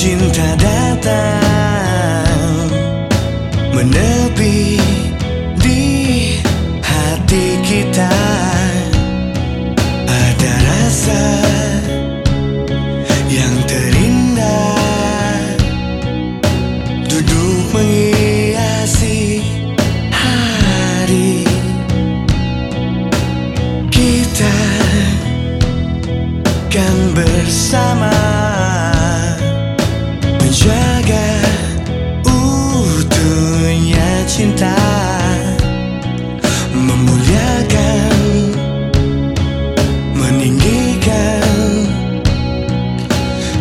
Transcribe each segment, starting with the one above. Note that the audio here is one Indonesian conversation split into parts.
Cinta datang menepi di hati kita. Ada rasa yang terindah Duduk menghiasi hari. Kita kan bersama. Jaga utuhnya cinta Memuliakan Meninggikan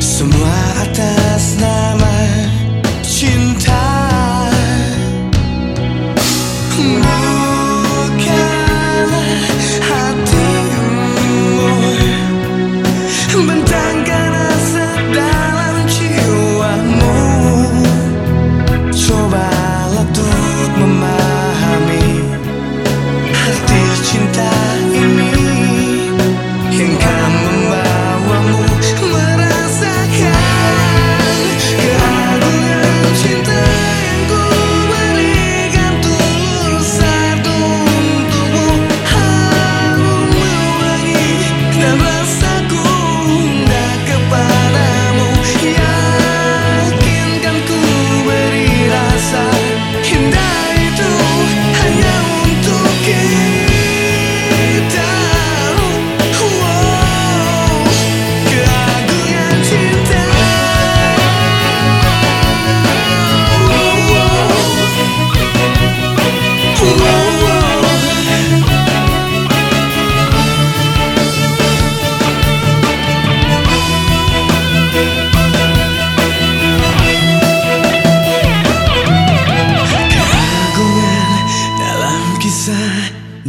Semua atas nama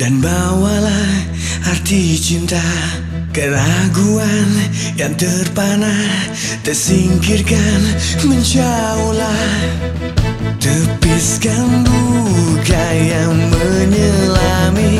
Dan bawalah arti cinta Keraguan yang terpana Tersingkirkan menjauhlah. Tepiskan duka yang menyelami